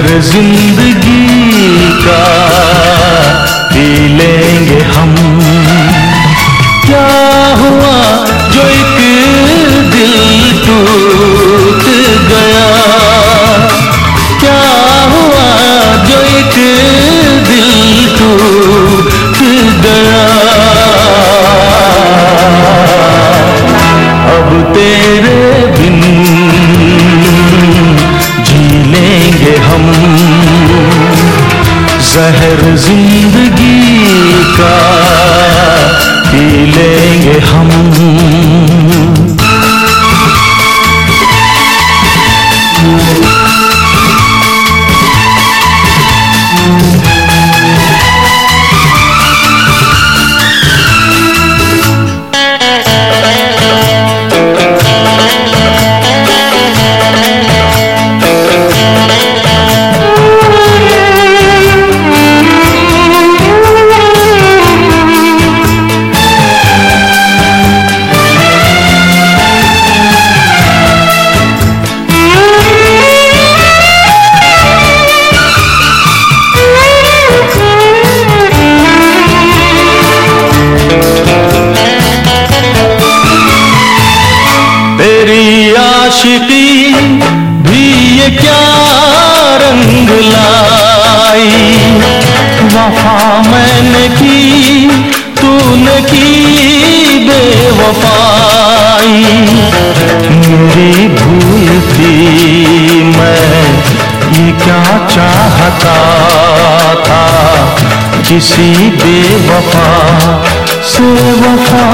ज़िंदगी का पी लेंगे हम। जहर ज़िंदगी का पी लेंगे हम आशिकी भी ये क्या रंग लाई? वफा मैंने की, तूने की बेवफाई। मेरी भूल थी मैं, ये क्या चाहता था? किसी बेवफा से वफा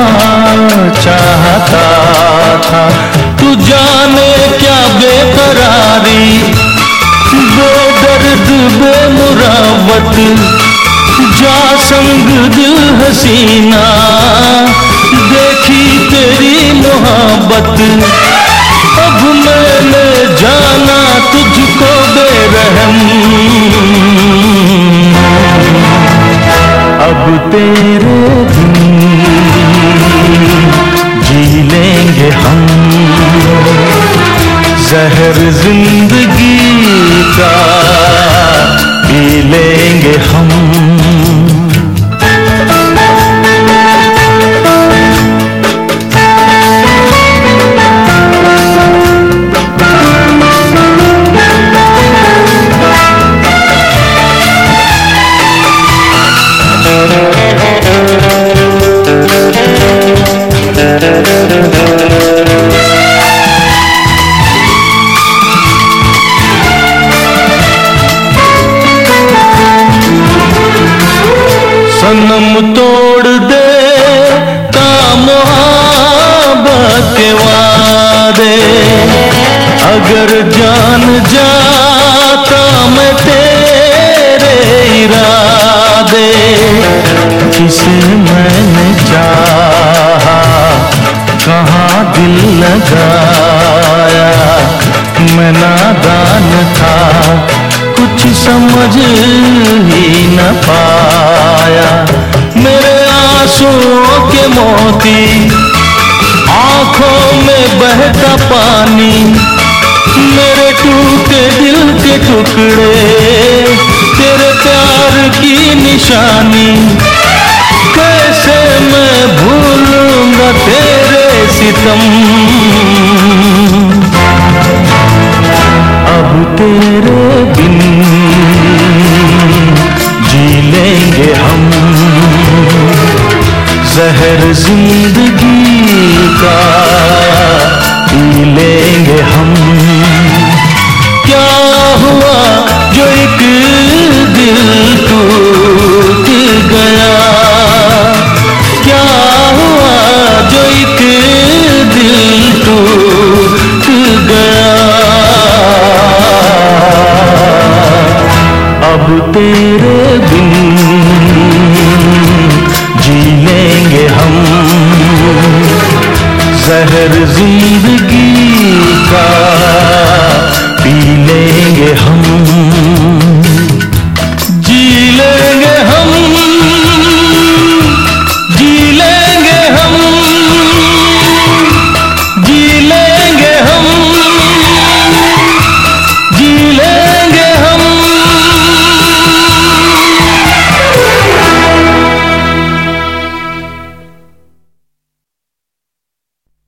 चाहता था। तू जाने बेमुरावत जा संग दिल हसीना, देखी तेरी मोहब्बत। अब मैंने जाना तुझको बेरहम। अब तेरे जी लेंगे हम। जहर ज़िंदगी का लेंगे हम। सनम अगर जान जाता मैं तेरे इरादे किसे मैंने चाहा, कहाँ दिल लगाया? मैं नादान था, कुछ समझ ही न पाया। मेरे आंसुओं के मोती बहता पानी मेरे टूटे दिल के टुकड़े, तेरे प्यार की निशानी। कैसे मैं भूलूँगा तेरे सितम? अब तेरे बिन जी लेंगे हम। जहर ज़िंदगी पी लेंगे हम। क्या हुआ जो एक दिल टूट गया? क्या हुआ जो एक दिल टूट गया? अब तेरे बिन जी लेंगे हम। जहर ज़िंदगी पी लेंगे हम।